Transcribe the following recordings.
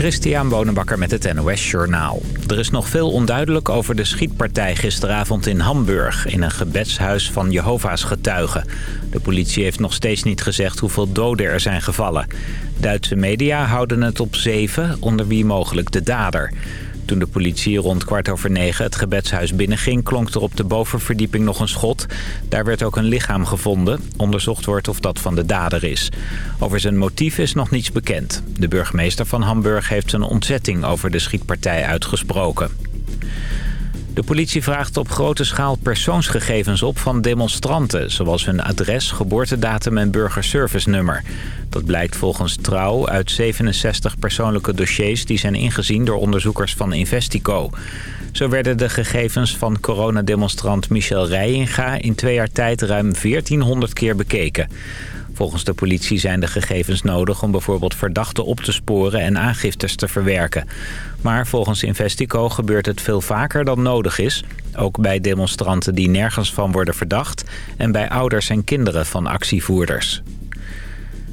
Christian Bonenbakker met het NOS Journaal. Er is nog veel onduidelijk over de schietpartij gisteravond in Hamburg... in een gebedshuis van Jehovah's getuigen. De politie heeft nog steeds niet gezegd hoeveel doden er zijn gevallen. Duitse media houden het op zeven, onder wie mogelijk de dader. Toen de politie rond kwart over negen het gebedshuis binnenging... klonk er op de bovenverdieping nog een schot. Daar werd ook een lichaam gevonden. Onderzocht wordt of dat van de dader is. Over zijn motief is nog niets bekend. De burgemeester van Hamburg heeft zijn ontzetting over de schietpartij uitgesproken. De politie vraagt op grote schaal persoonsgegevens op van demonstranten... zoals hun adres, geboortedatum en burgerservice-nummer. Dat blijkt volgens Trouw uit 67 persoonlijke dossiers... die zijn ingezien door onderzoekers van Investico. Zo werden de gegevens van coronademonstrant Michel Rijinga... in twee jaar tijd ruim 1400 keer bekeken. Volgens de politie zijn de gegevens nodig om bijvoorbeeld verdachten op te sporen en aangiftes te verwerken. Maar volgens Investico gebeurt het veel vaker dan nodig is. Ook bij demonstranten die nergens van worden verdacht en bij ouders en kinderen van actievoerders.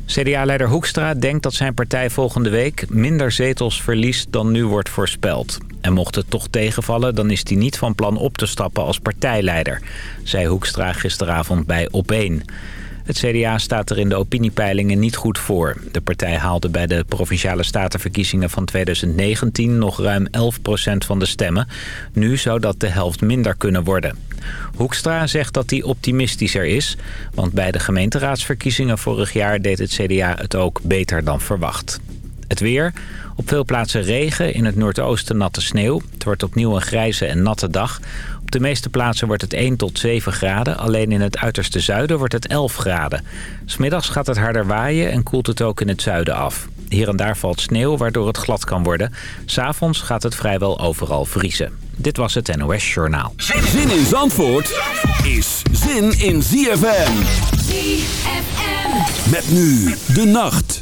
CDA-leider Hoekstra denkt dat zijn partij volgende week minder zetels verliest dan nu wordt voorspeld. En mocht het toch tegenvallen, dan is hij niet van plan op te stappen als partijleider, zei Hoekstra gisteravond bij Op1. Het CDA staat er in de opiniepeilingen niet goed voor. De partij haalde bij de Provinciale Statenverkiezingen van 2019 nog ruim 11% van de stemmen. Nu zou dat de helft minder kunnen worden. Hoekstra zegt dat hij optimistischer is, want bij de gemeenteraadsverkiezingen vorig jaar deed het CDA het ook beter dan verwacht. Het weer. Op veel plaatsen regen, in het noordoosten natte sneeuw. Het wordt opnieuw een grijze en natte dag. Op de meeste plaatsen wordt het 1 tot 7 graden. Alleen in het uiterste zuiden wordt het 11 graden. Smiddags gaat het harder waaien en koelt het ook in het zuiden af. Hier en daar valt sneeuw, waardoor het glad kan worden. S'avonds gaat het vrijwel overal vriezen. Dit was het NOS Journaal. Zin in Zandvoort is zin in ZFM. ZFM. Met nu de nacht.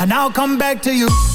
And I'll come back to you.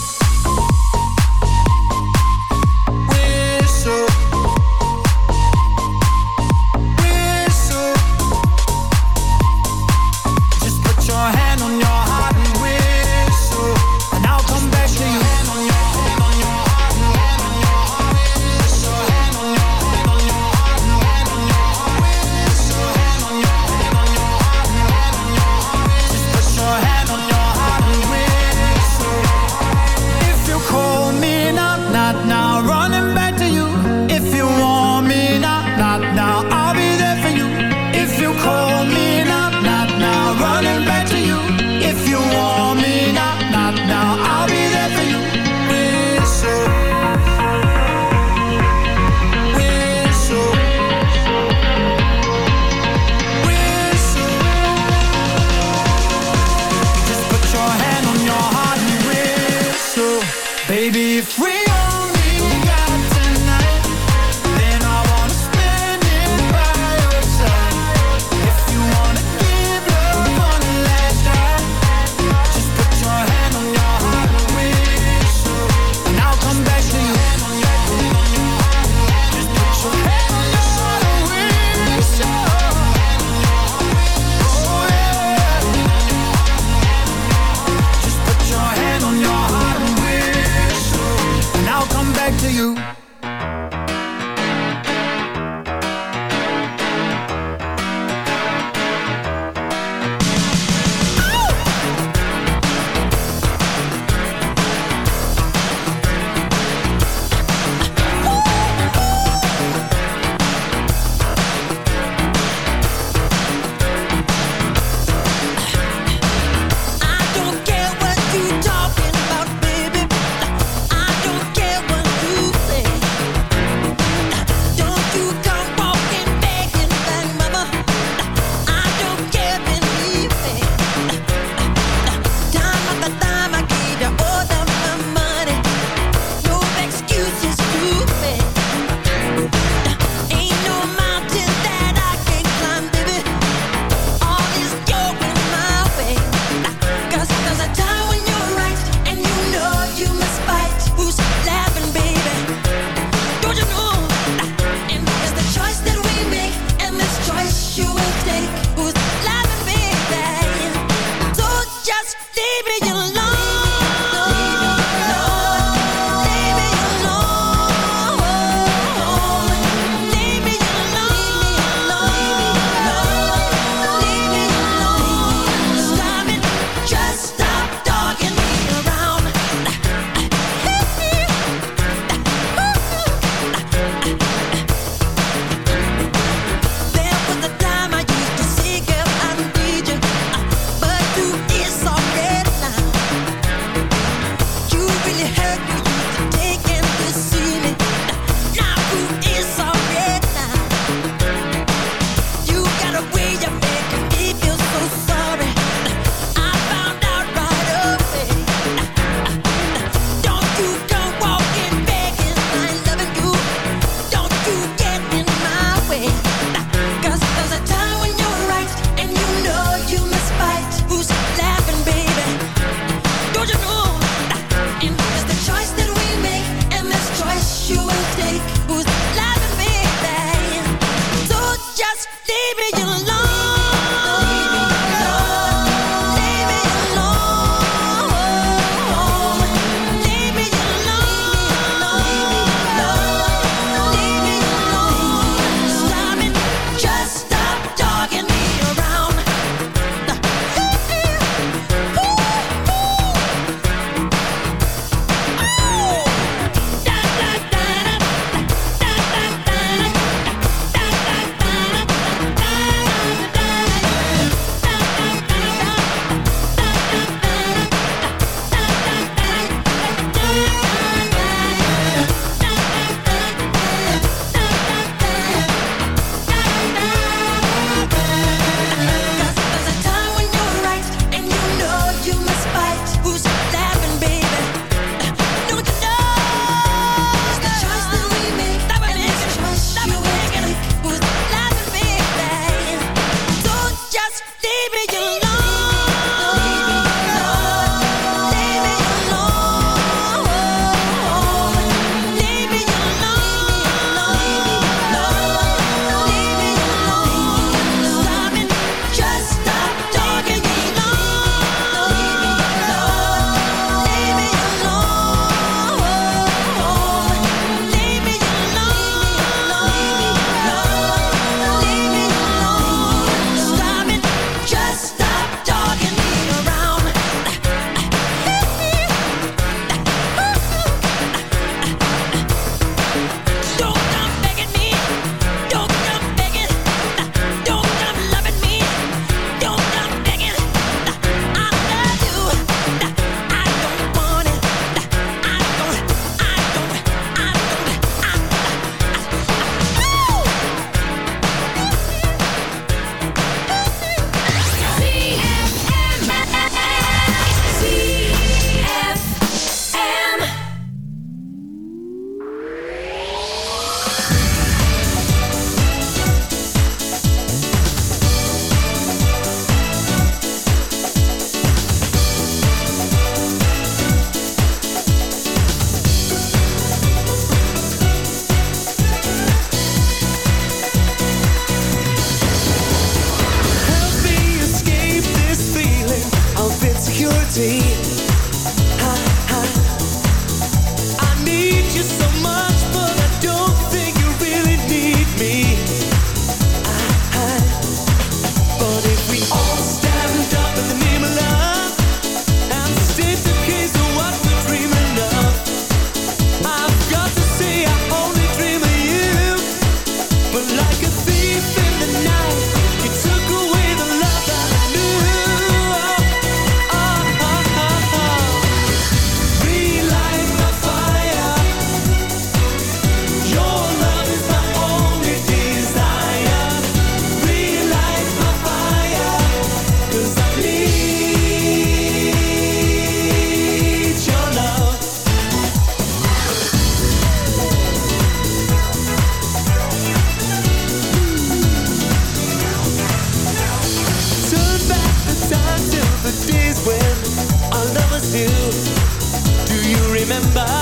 remember.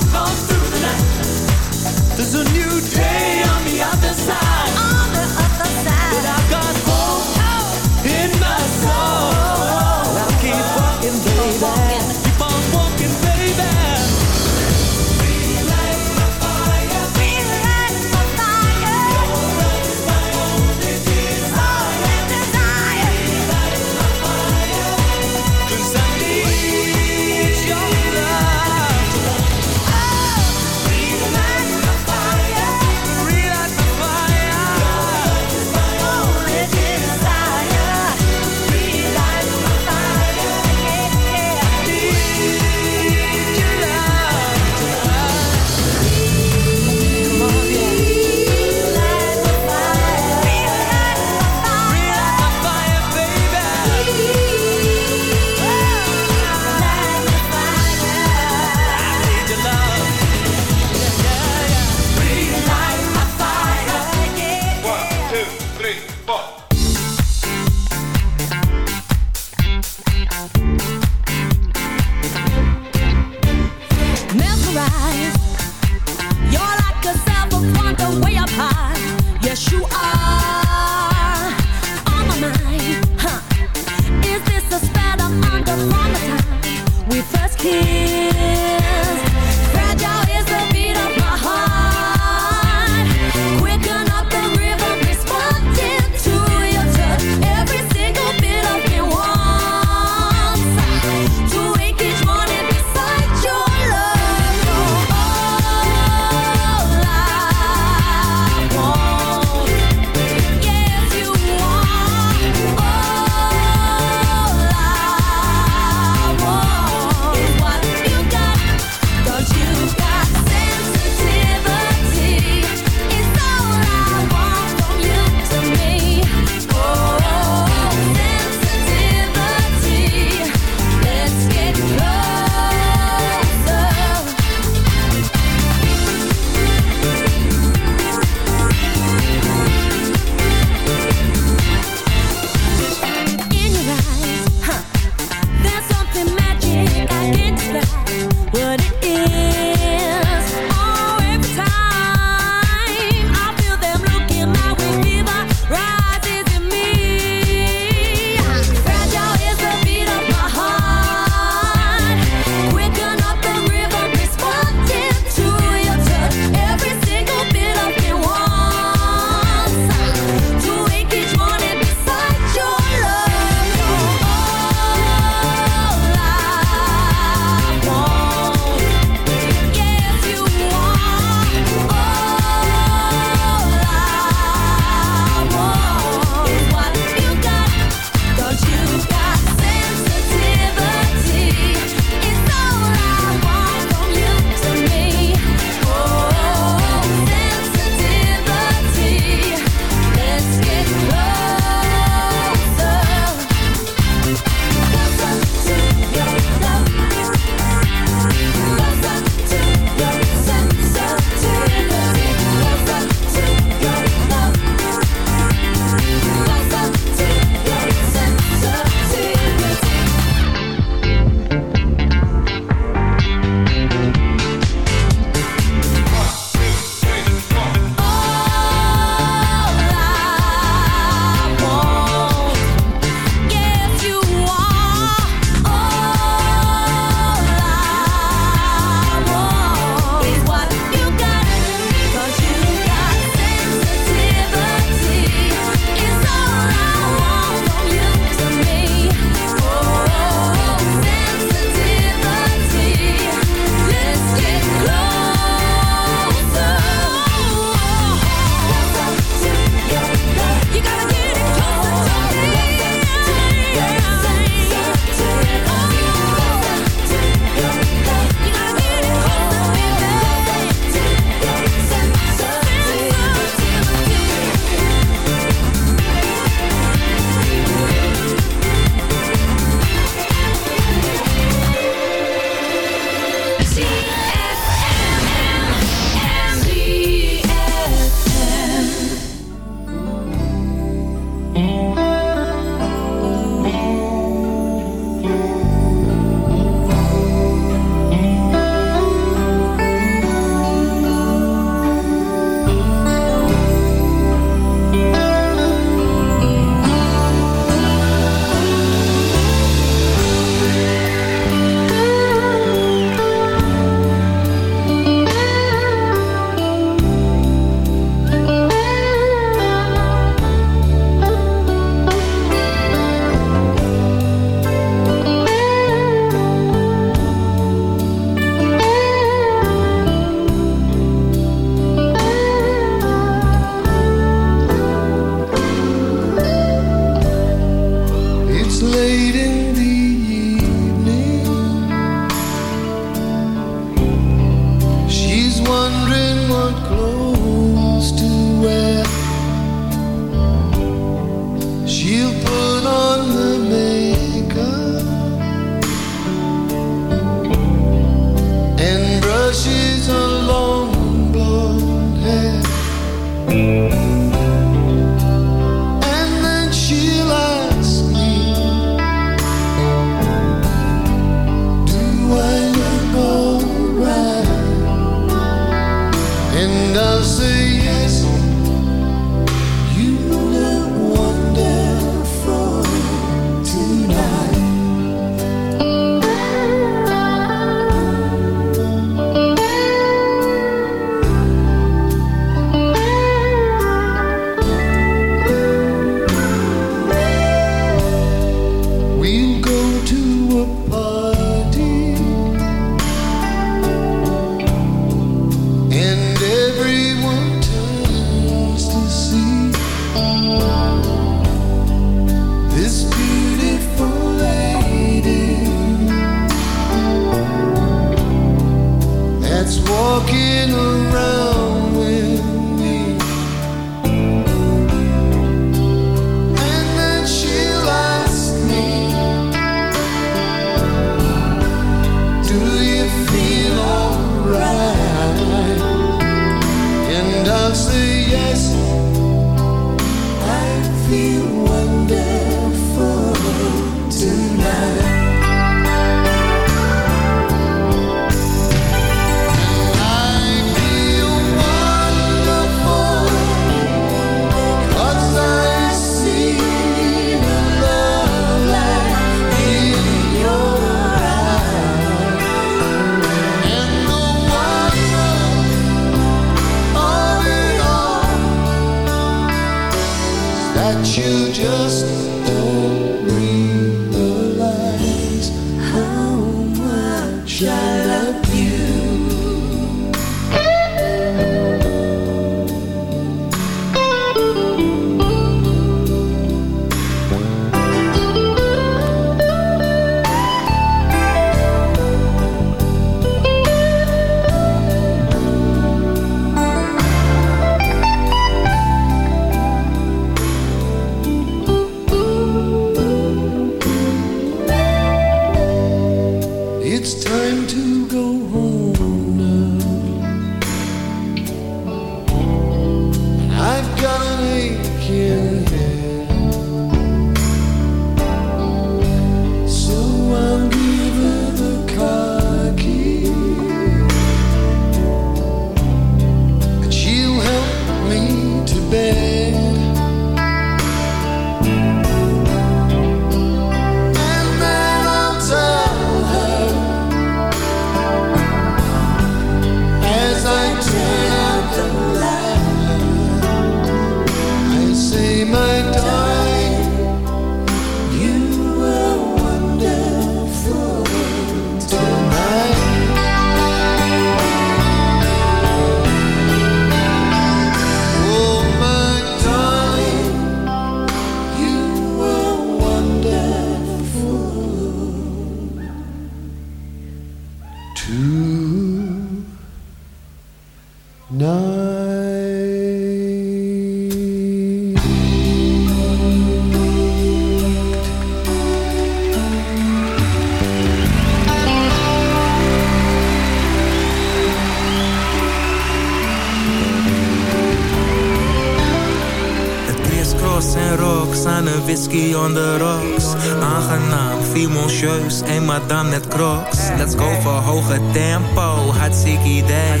whisky on the rocks. Aangenaam, fimoncieus, een madame met crocs. Let's go voor hoge tempo, hartstikke idee.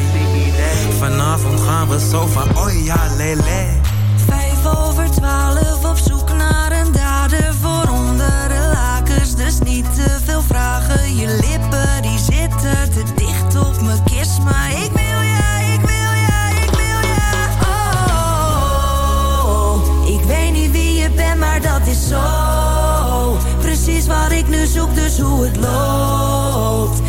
Vanavond gaan we zo van oh ja lele. Vijf over twaalf op zoek naar een dader. Voor onder de lakens, dus niet te veel vragen. Je lippen die zitten te dicht op mijn keer. maar dat is zo. Precies waar ik nu zoek, dus hoe het loopt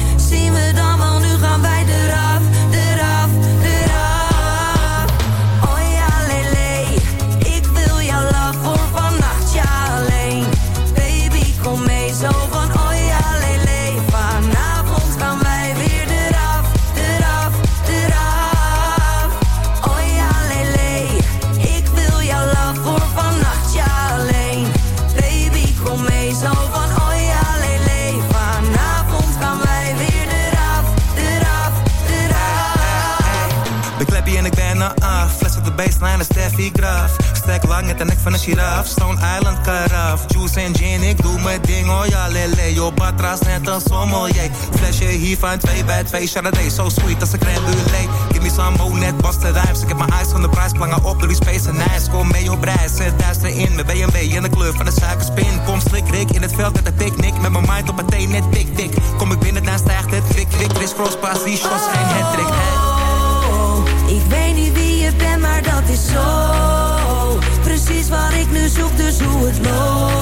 Stek lang het de nek van een giraf. Stone Island karaaf. Juice en gin, ik doe mijn ding, oh ja, lele. Yo, batras net een sommelier. Flesje hiervan, twee bij twee. Chardonnay, so sweet als een crème brûlée. Give me some more, net de rijms. Ik heb mijn eyes van de prijs, plangen op door die space en nice. Kom mee op reis, zet duister in. Mijn BMW in de kleur van de suikerspin. Kom slik, Rick, in het veld met een picknick. Met mijn mind op een thee, net tik, tik. Kom ik binnen, dan stijgt het kwik, kwik. Chris Cross, pas die shots, geen hattrick. Oh, ik weet niet wie je bent, maar dat is zo. Wat ik nu zoek, dus hoe het loopt.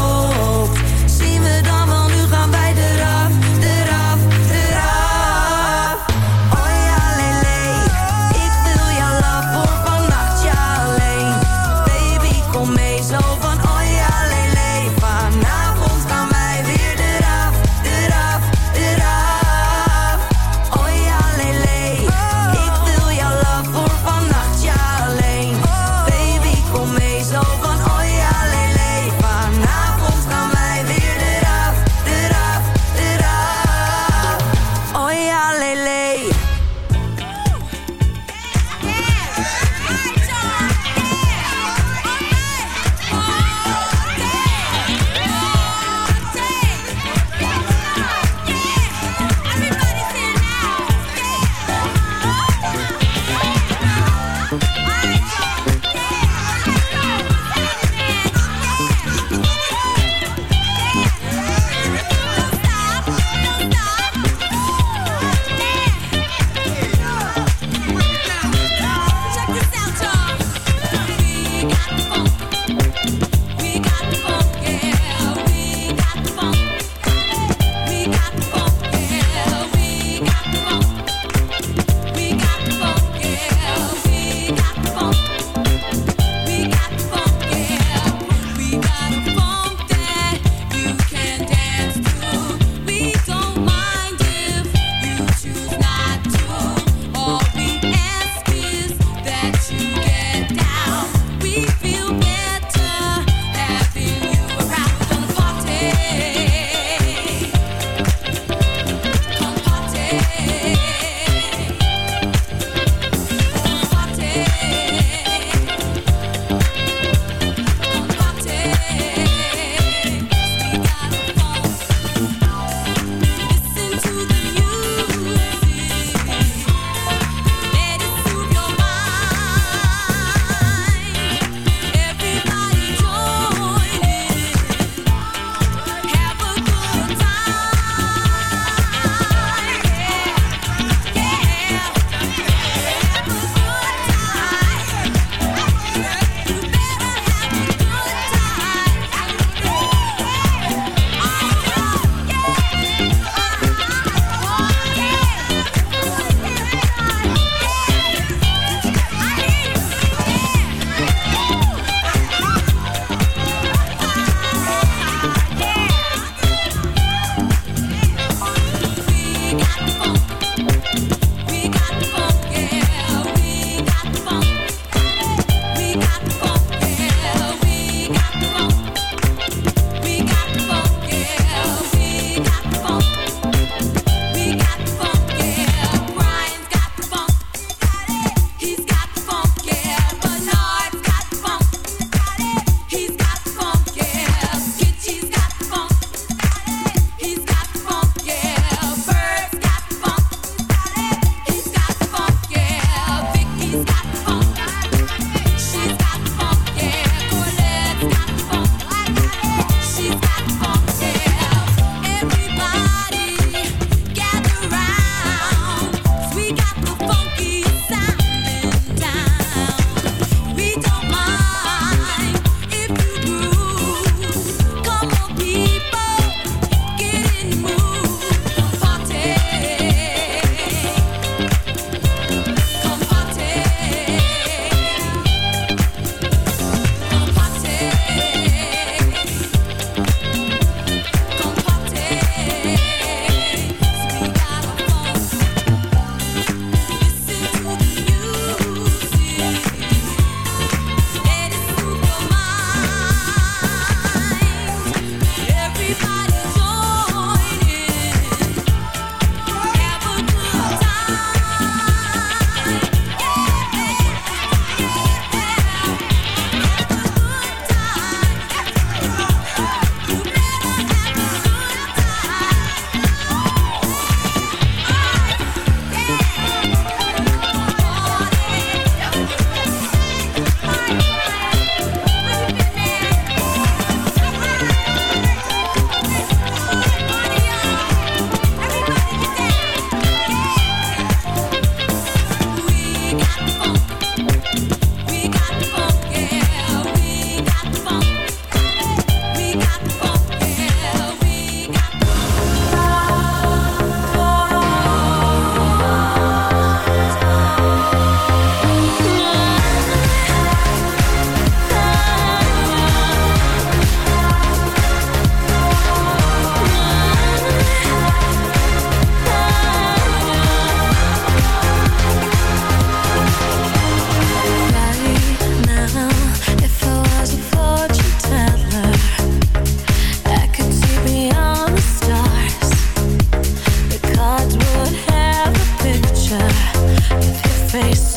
face.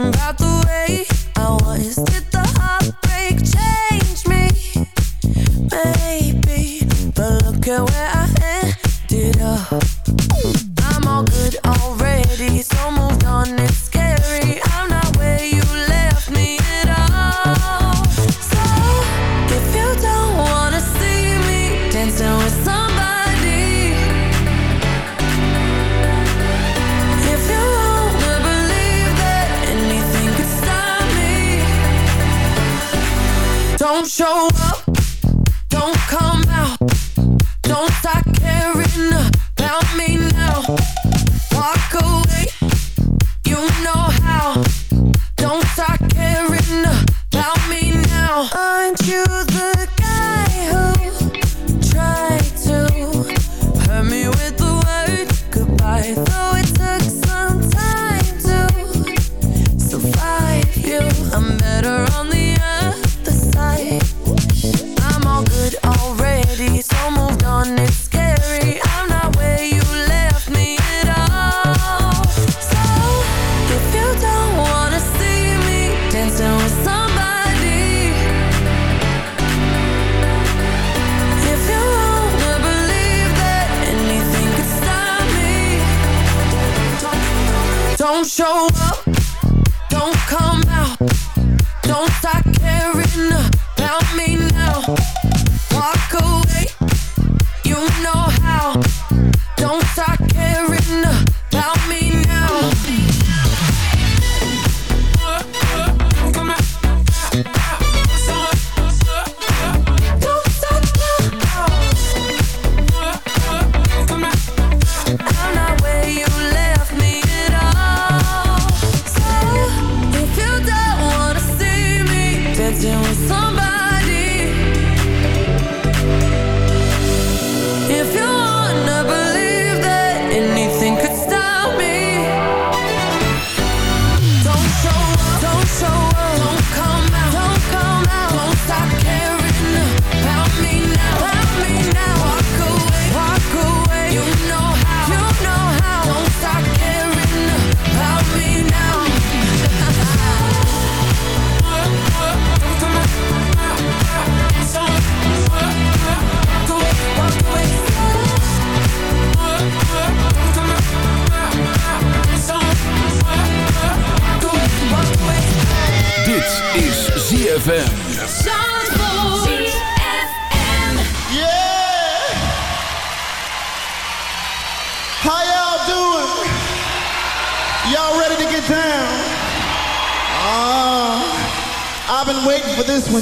thinking about the way I was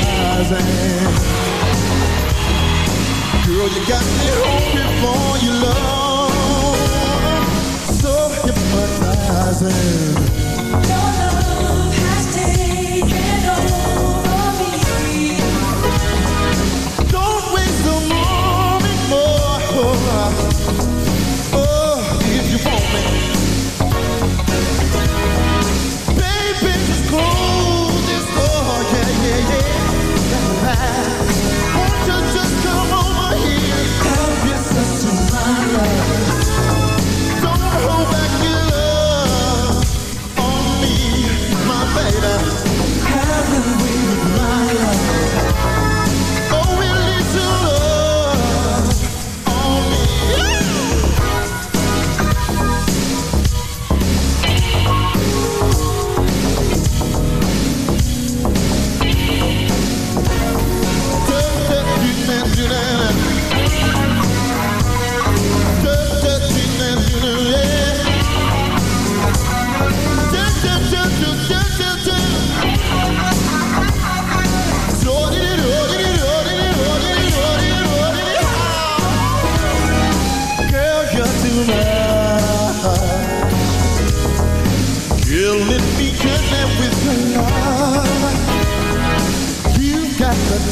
surprising. Girl, you got me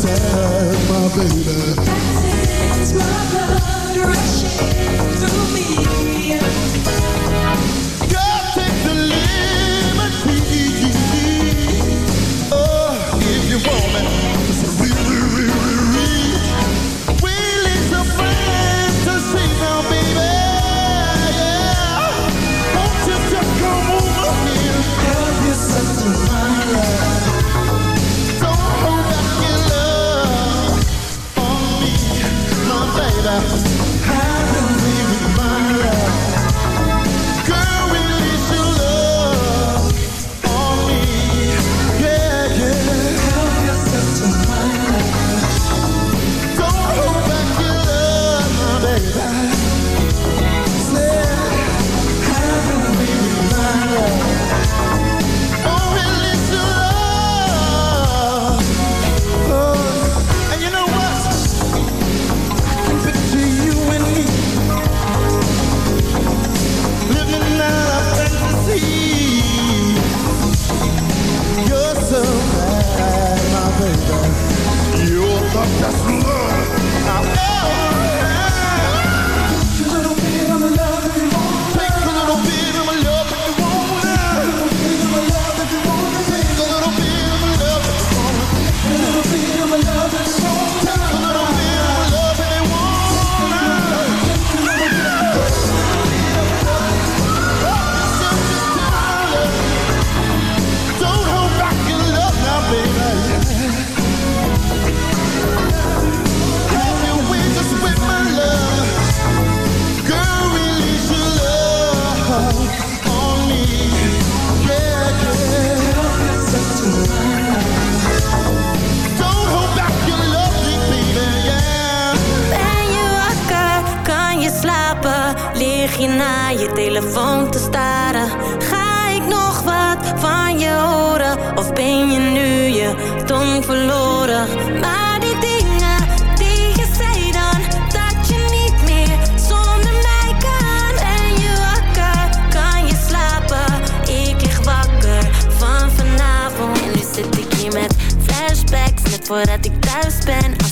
That's my baby. That's it, it's my blood.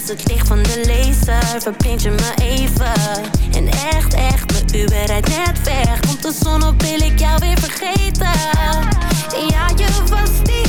Het licht van de laser verblind je me even. En echt, echt, mijn Uber rijdt net weg. Komt de zon op, wil ik jou weer vergeten. Ja, je was die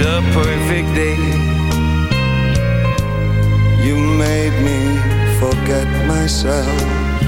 a perfect day. You made me forget myself.